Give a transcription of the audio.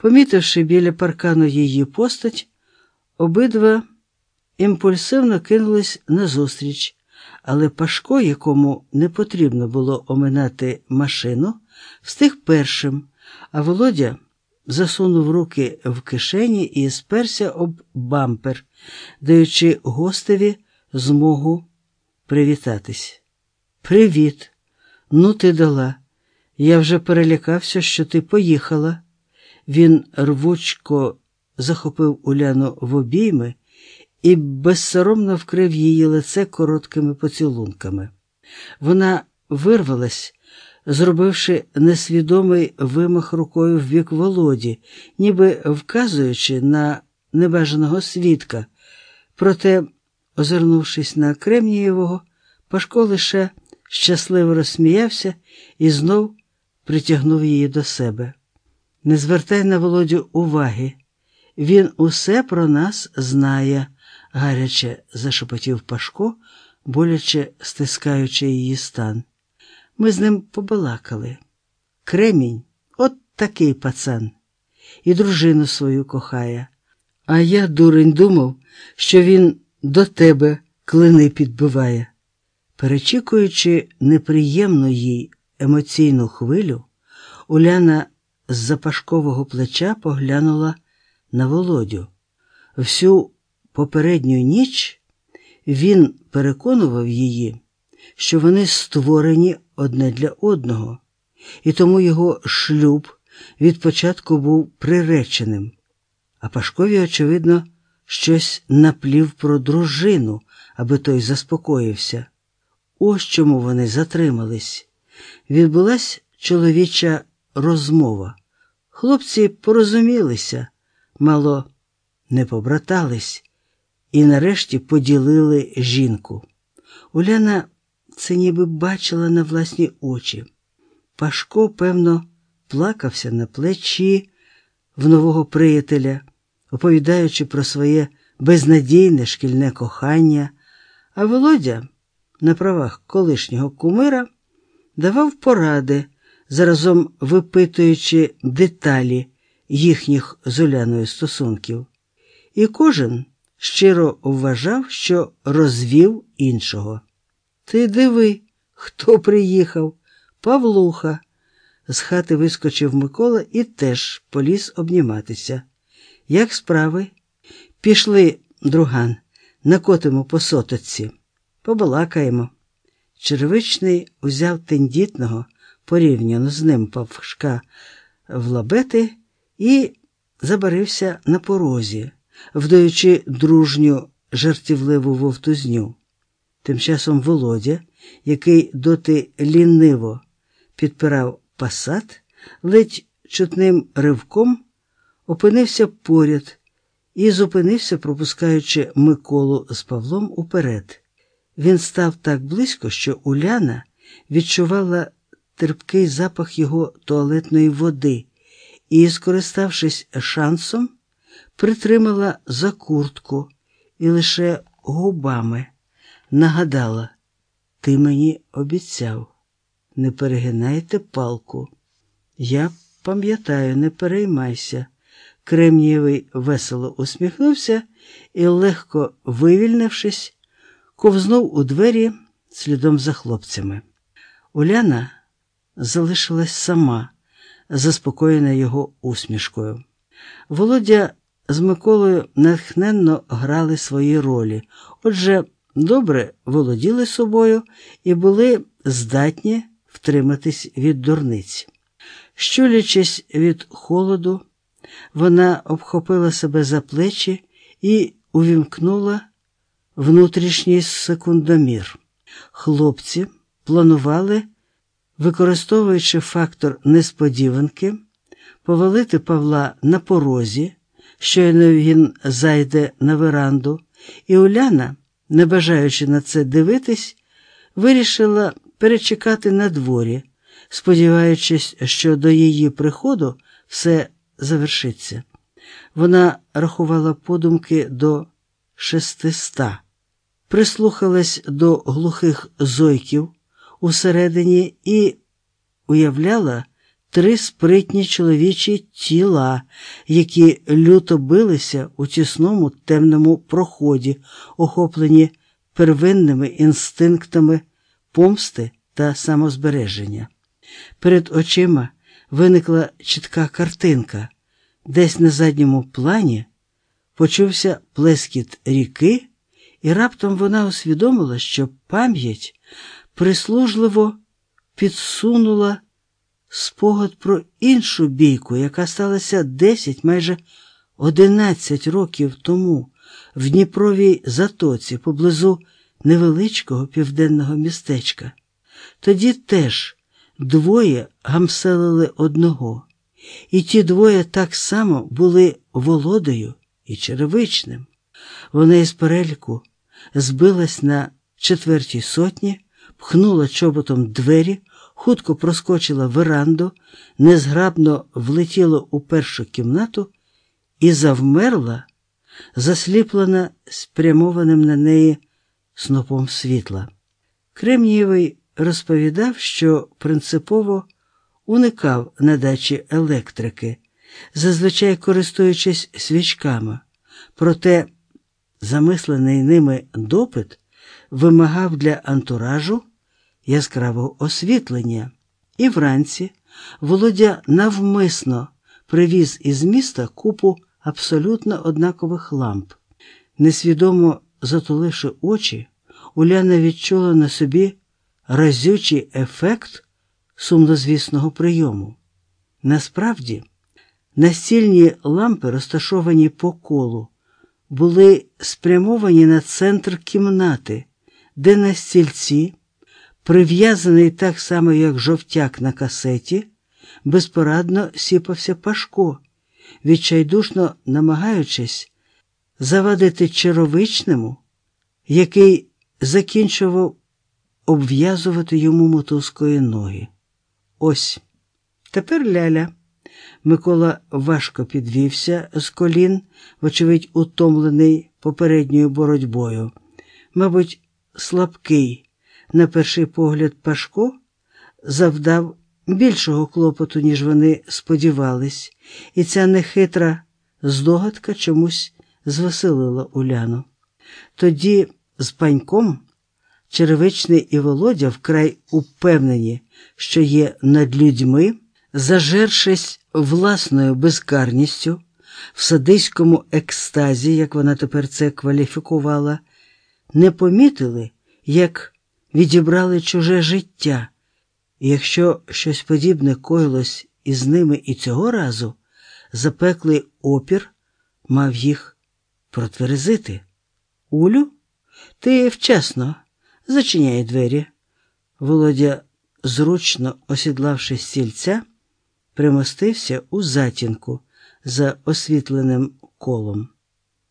Помітивши біля паркану її постать, обидва імпульсивно кинулись назустріч, але Пашко, якому не потрібно було оминати машину, встиг першим, а Володя засунув руки в кишені і сперся об бампер, даючи гостеві змогу привітатись. Привіт! Ну, ти дала. Я вже перелякався, що ти поїхала. Він рвучко захопив Уляну в обійми і безсоромно вкрив її лице короткими поцілунками. Вона вирвалась, зробивши несвідомий вимах рукою в бік Володі, ніби вказуючи на небажаного свідка. Проте, озирнувшись на Кремнієвого, Пашко лише щасливо розсміявся і знов притягнув її до себе. Не звертай на Володю уваги. Він усе про нас знає, гаряче зашепотів Пашко, боляче стискаючи її стан. Ми з ним побалакали. Кремінь от такий пацан, і дружину свою кохає. А я, дурень, думав, що він до тебе клини підбиває. Перечікуючи неприємну їй емоційну хвилю, Уляна з запашкового плеча поглянула на Володю. Всю попередню ніч він переконував її, що вони створені одне для одного, і тому його шлюб від початку був приреченим. А Пашкові, очевидно, щось наплів про дружину, аби той заспокоївся. Ось чому вони затримались. Відбулась чоловіча розмова. Хлопці порозумілися, мало не побратались і нарешті поділили жінку. Уляна це ніби бачила на власні очі. Пашко, певно, плакався на плечі в нового приятеля, оповідаючи про своє безнадійне шкільне кохання, а Володя на правах колишнього кумира давав поради, заразом випитуючи деталі їхніх з Уляною стосунків. І кожен щиро вважав, що розвів іншого. Ти диви, хто приїхав? Павлуха. З хати вискочив Микола і теж поліз обніматися. Як справи? Пішли, друган, накотимо по сотоці. Побалакаємо. Червичний узяв тендітного, порівняно з ним павшка в лабети і забарився на порозі, вдаючи дружню жартівливу вовтузню. Тим часом Володя, який доти ліниво підпирав пасат, ледь чутним ривком опинився поряд і зупинився, пропускаючи Миколу з Павлом уперед. Він став так близько, що Уляна відчувала терпкий запах його туалетної води і, скориставшись шансом, притримала за куртку і лише губами нагадала: Ти мені обіцяв, не перегинайте палку. Я пам'ятаю, не переймайся. Кремнієвий весело усміхнувся і, легко вивільнившись, ковзнув у двері слідом за хлопцями. Уляна залишилась сама, заспокоєна його усмішкою. Володя з Миколою натхненно грали свої ролі, отже, добре володіли собою і були здатні втриматись від дурниць. Щулячись від холоду, вона обхопила себе за плечі і увімкнула внутрішній секундомір. Хлопці планували, використовуючи фактор несподіванки, повалити Павла на порозі, щойно він зайде на веранду, і Уляна, не бажаючи на це дивитись, вирішила перечекати на дворі, сподіваючись, що до її приходу все завершиться. Вона рахувала подумки до шестиста, прислухалась до глухих зойків усередині і уявляла три спритні чоловічі тіла, які люто билися у тісному темному проході, охоплені первинними інстинктами помсти та самозбереження. Перед очима виникла чітка картинка, десь на задньому плані почувся плескіт ріки, і раптом вона усвідомила, що пам'ять прислужливо підсунула спогад про іншу бійку, яка сталася 10, майже 11 років тому в Дніпровій затоці поблизу невеличкого південного містечка. Тоді теж двоє гамселили одного, і ті двоє так само були володою і черевичним. Вона із переліку збилась на четвертій сотні, пхнула чоботом двері, хутко проскочила веранду, незграбно влетіла у першу кімнату і завмерла, засліплена спрямованим на неї снопом світла. Кремнієвий розповідав, що принципово уникав надачі електрики, зазвичай користуючись свічками, проте замислений ними допит вимагав для антуражу яскравого освітлення, і вранці Володя навмисно привіз із міста купу абсолютно однакових ламп. Несвідомо затуливши очі, Уляна відчула на собі разючий ефект сумнозвісного прийому. Насправді, настільні лампи, розташовані по колу, були спрямовані на центр кімнати, де на стільці, прив'язаний так само, як жовтяк на касеті, безпорадно сіпався Пашко, відчайдушно намагаючись завадити черовичному, який закінчував обв'язувати йому мотузкою ноги. Ось тепер ляля. Микола важко підвівся з колін, вочевидь, утомлений попередньою боротьбою. Мабуть, слабкий, на перший погляд, Пашко завдав більшого клопоту, ніж вони сподівались, і ця нехитра здогадка чомусь звеселила Уляну. Тоді з паньком черевичний і Володя вкрай упевнені, що є над людьми, зажершись власною безкарністю, в садиському екстазі, як вона тепер це кваліфікувала, не помітили, як відібрали чуже життя, і якщо щось подібне коїлось із ними і цього разу, запеклий опір мав їх протверезити. Улю, ти вчасно зачиняй двері. Володя, зручно осідлавши стільця, примостився у затінку за освітленим колом.